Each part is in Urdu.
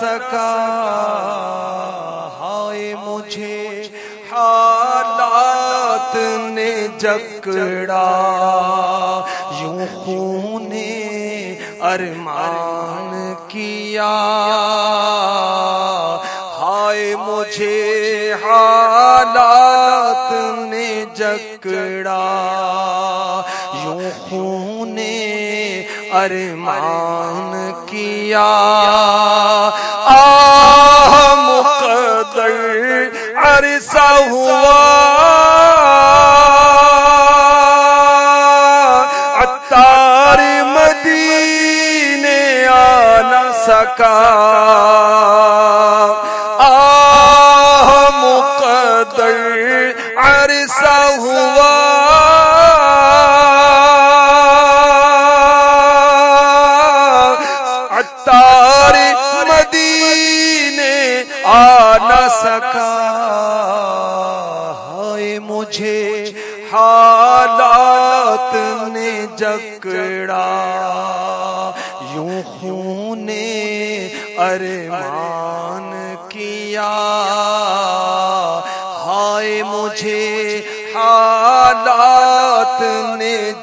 سکا۔ ہائے مجھے حالات نے جکڑا۔ یوں خون ارمان کیا۔ ہائے مجھے حالات نے جکڑا۔ یوں خون ارمان کیا؟ مقدر عرصہ ہوا۔ اتار مدینے آ نہ سکا۔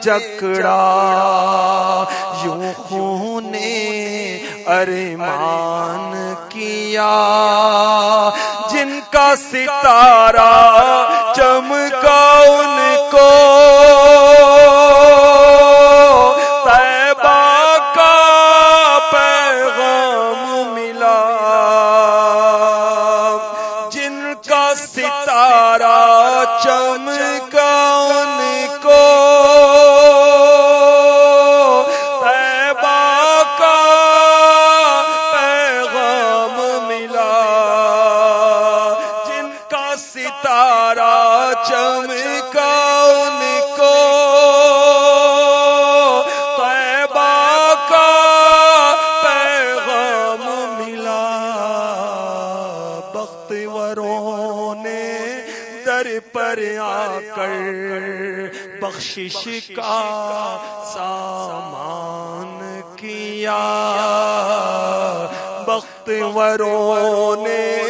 جکڑا یوں خون ارمان کیا جن کا ستارہ بخشش کا سامان کیا۔ بختوروں نے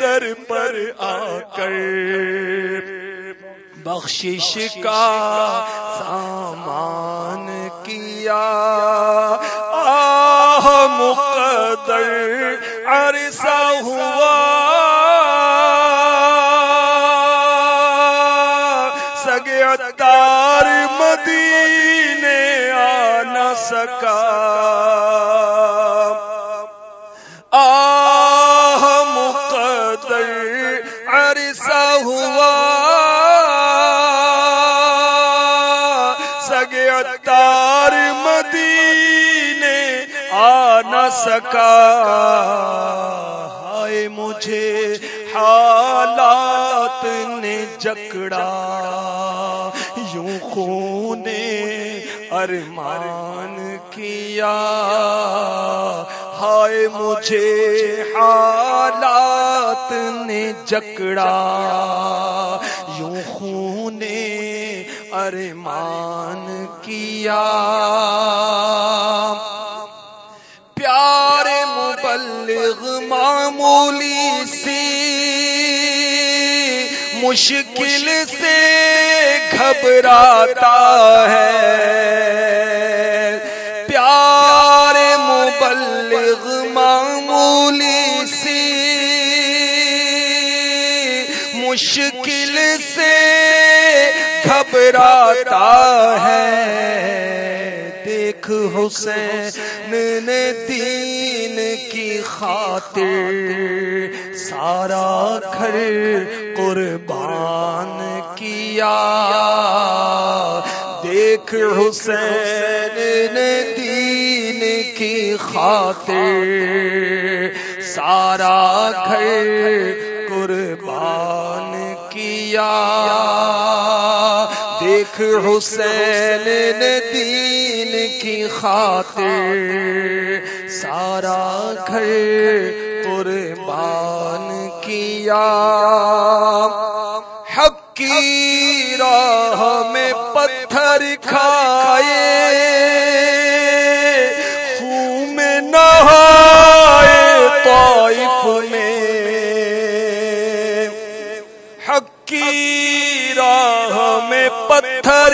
در پر آ کر بخشش کا سامان کیا۔ آہ مقدر عرصہ ہوا۔ سکا۔ آہ مقدر عرصہ ہوا۔ سگے اتار مدینے آ نہ سکا۔ ہائے مجھے حالات نے جکڑا۔ یوں خون ارمان کیا۔ ہائے مجھے حالات نے جکڑا۔ یوں خون ارمان کیا۔ پیارے مبلغ معمولی مشکل سے گھبراتا ہے۔ پیارے مبلغ معمولی سی۔ مشکل سے گھبراتا ہے۔ دیکھ حسین نے دین کی خاطر۔ سارا گھر قربان کیا۔ دیکھ حسین نے دین کی خاطر۔ سارا گھر قربان کیا۔ دیکھ حسین نے دین کی خاطر۔ سارا گھر قربان دیا حق کی راہ میں پتھر کھائے خون میں۔ نہائے پتھر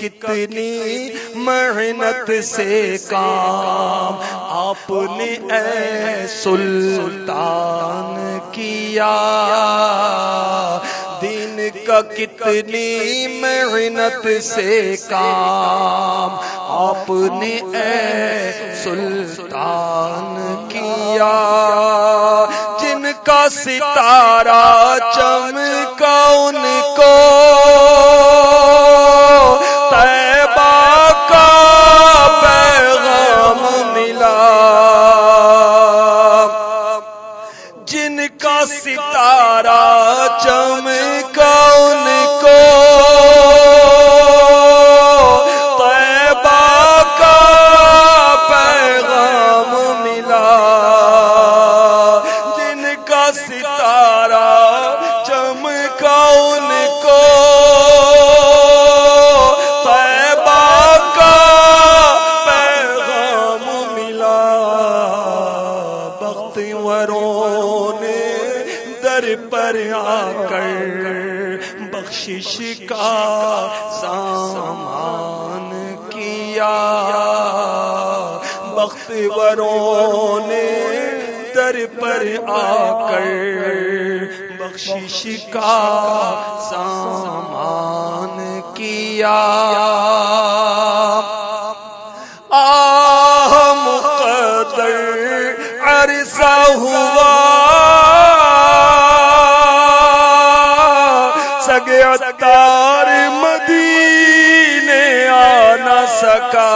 کتنی محنت سے کام آپ نے اے سلطان کیا؟ دین کا کتنی محنت سے کام آپ نے اے سلطان کیا؟ جن کا ستارہ چمکا ان بخشش کا سامان کیا۔ بخت وروں نے در پر آ کر بخشش کا سامان کیا۔ آ مقدر عرصہ ہوا۔ سکا۔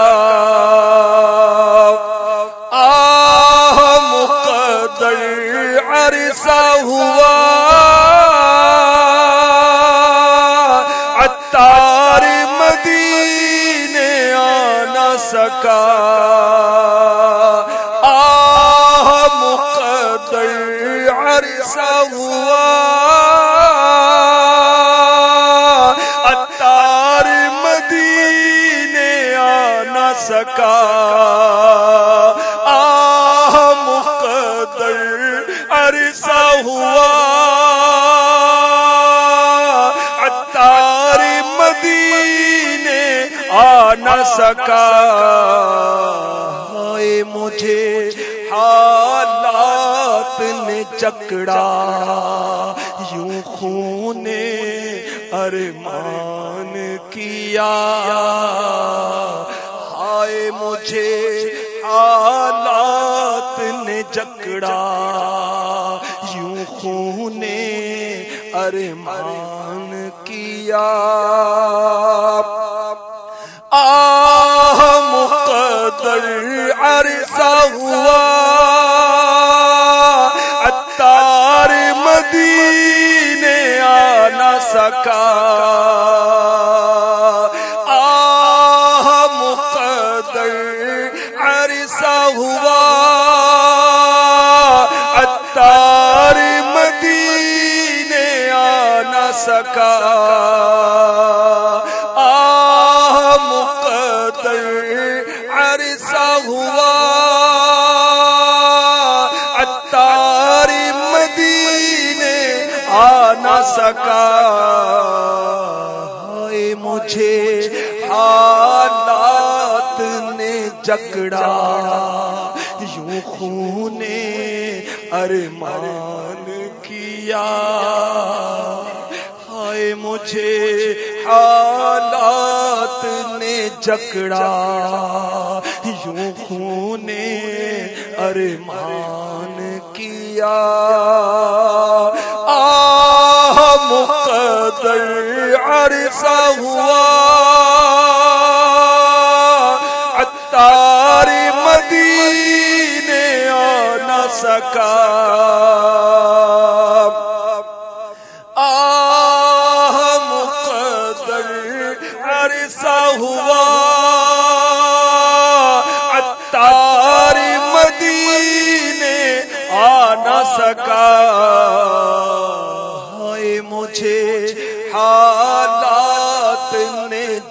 آہ مقدر عرصہ ہوا۔ اتار مدینے آ نہ سکا۔ نہ سکا مجھے حالات نے چکڑا یوں خون ارمان کیا۔ ہائے مجھے حالات نے جکڑا۔ یوں خون ارمان کیا۔ مقدر نہ سکا۔ مجھے حالات نے جکڑا۔ یوں خون ارمان کیا۔ مجھے حالات نے جکڑا۔ یوں خون ارمان کیا۔ عرصہ ہوا عطار مدینے آ نہ سکا.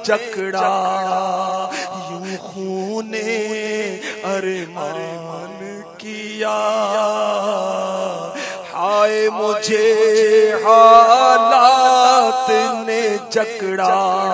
جکڑا یوں خون ارمان کیا۔ ہائے مجھے حالات نے جکڑا۔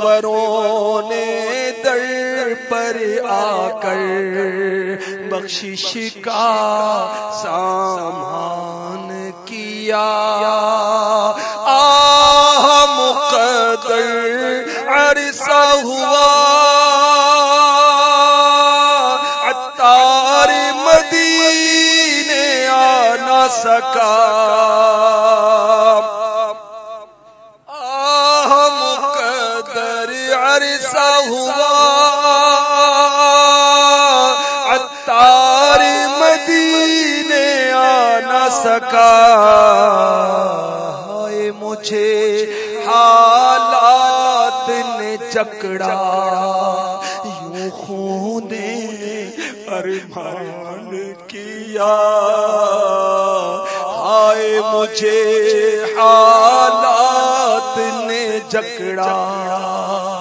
انوروں نے در پر آ کر بخشش کا سامان کیا۔ آہ مقدر عرصہ ہوا۔ سکا۔ پہ چکڑا یوں خون ارمان کیا۔ آئے مجھے حالات نے جکڑا۔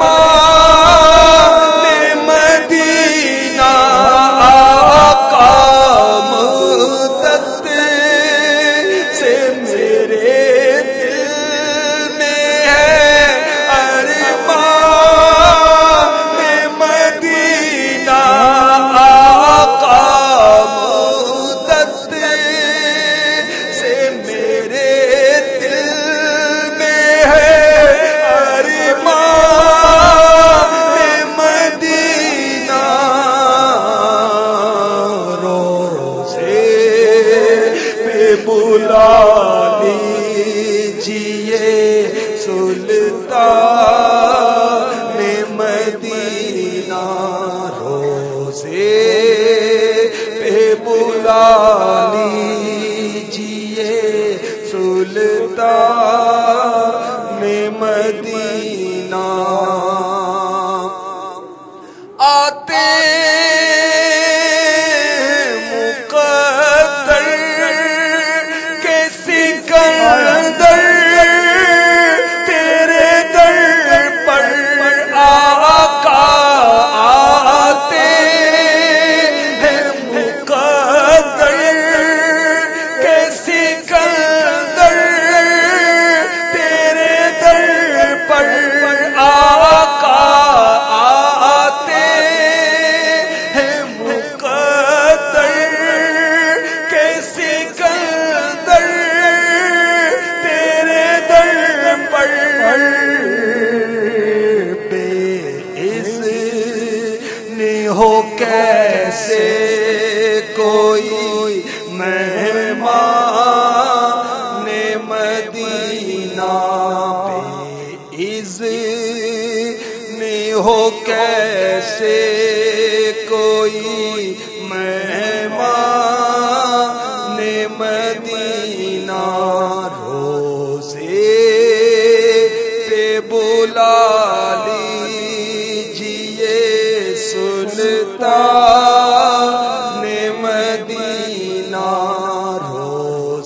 ماں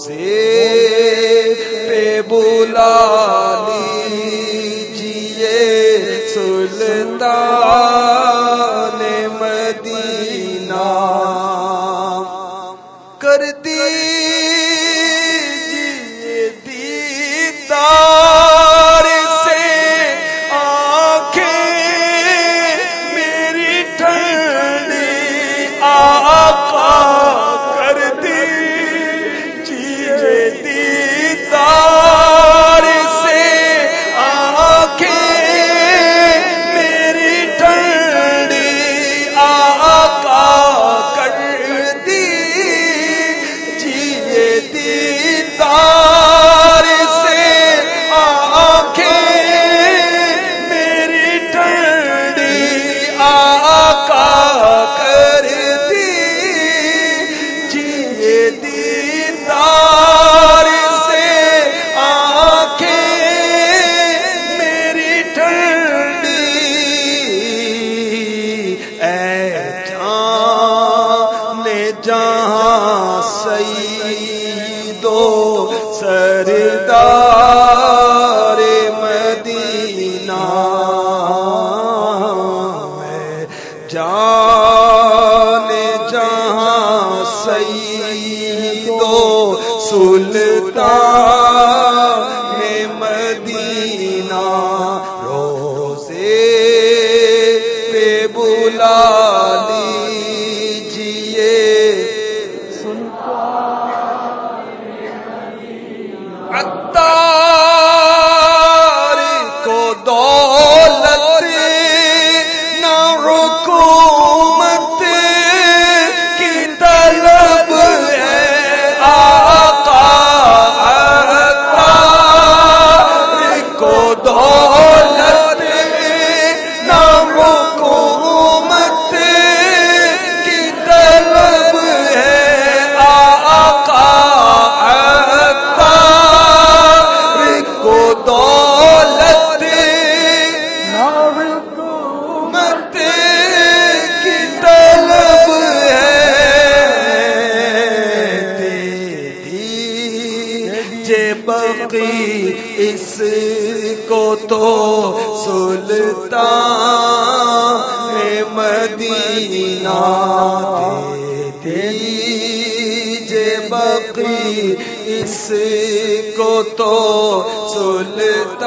پہ بلا لیجیے سلطان بولا باقی اس کو تو سلطان مدینہ جے باقی اس کو تو سلطان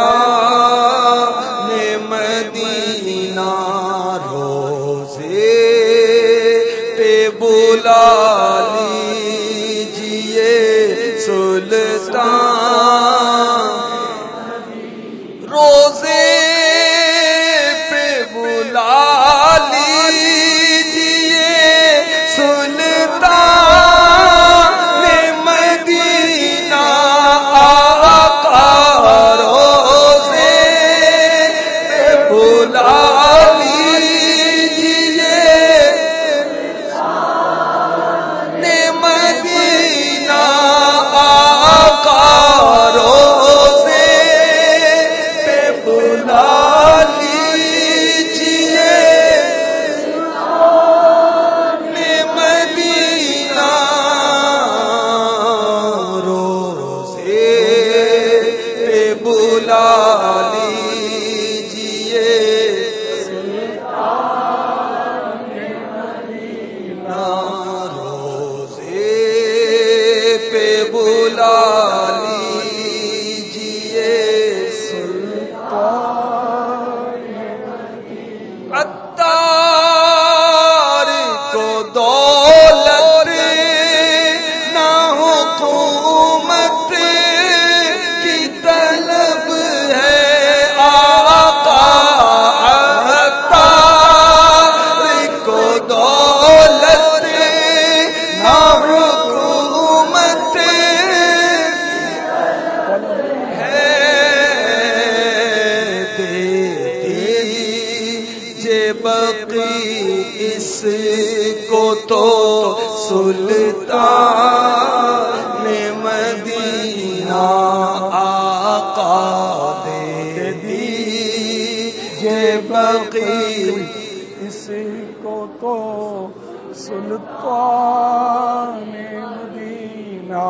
کو تو سلطان مدینہ۔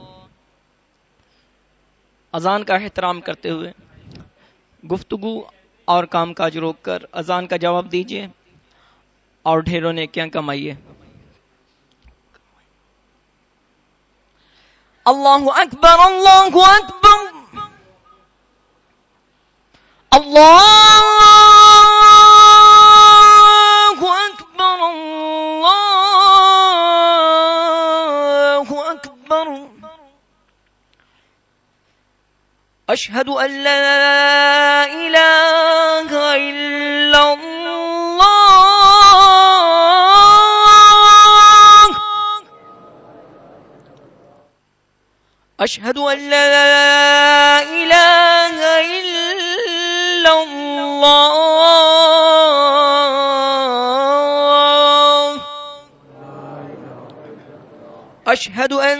اذان کا احترام کرتے ہوئے گفتگو اور کام کاج روک کر اذان کا جواب دیجیے اور ڈھیروں نے کیا کمائیے۔ اللہ اکبر اللہ اکبر۔ اللہ اشهد ان لا اله الا الله. اشهد ان لا اله الا الله. اشهد ان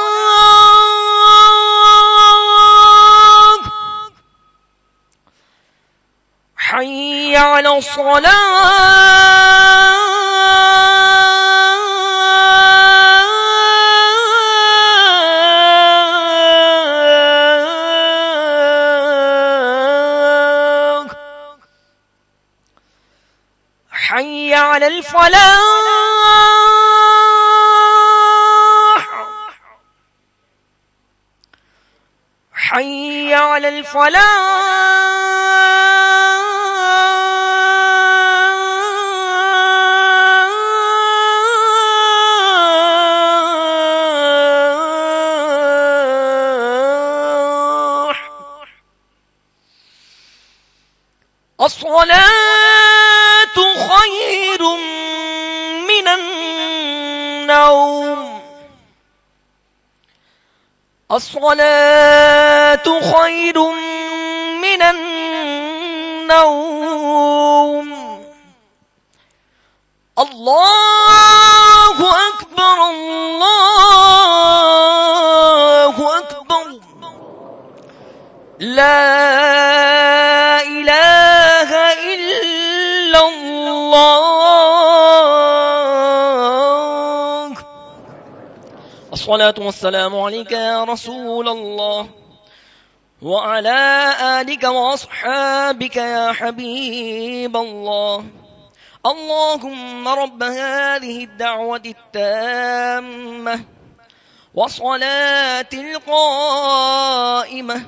على الصلاة حي على الفلاح حي على الفلاح الصلاة خير من النوم. الصلاة خير من النوم. الله الصلاة والسلام عليك يا رسول الله. وعلى آلك وأصحابك يا حبيب الله. اللهم رب هذه الدعوة التامة وصلاة القائمة.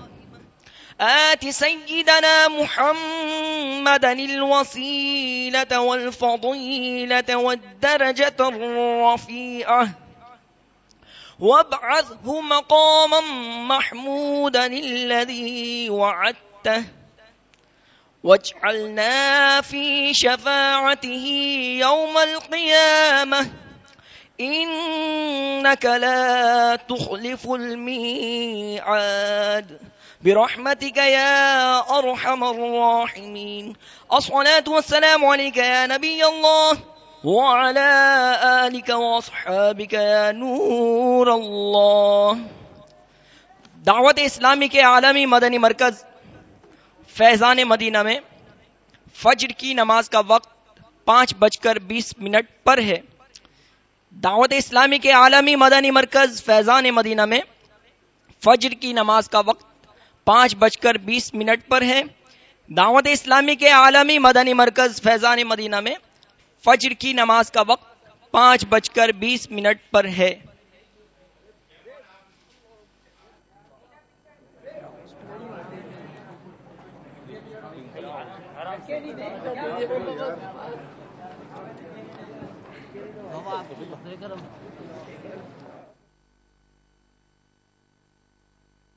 آت سيدنا محمدا الوسيلة والفضيلة والدرجة الرفيعة. وابعثه مقاما محمودا الذي وعدته. واجعلنا في شفاعته يوم القيامة. إنك لا تخلف الميعاد. برحمتك يا أرحم الراحمين. الصلاة والسلام عليك يا نبي الله. وعلى آلك وأصحابك يا نور الله. دعوت اسلامی کے عالمی مدنی مرکز فیضان مدینہ میں فجر کی نماز کا وقت پانچ بج کر بیس منٹ پر ہے. دعوت اسلامی کے عالمی مدنی مرکز فیضان مدینہ میں فجر کی نماز کا وقت پانچ بج کر بیس منٹ پر ہے. دعوت اسلامی کے عالمی مدنی مرکز فیضان مدینہ میں فجر کی نماز کا وقت پانچ بج کر بیس منٹ پر ہے۔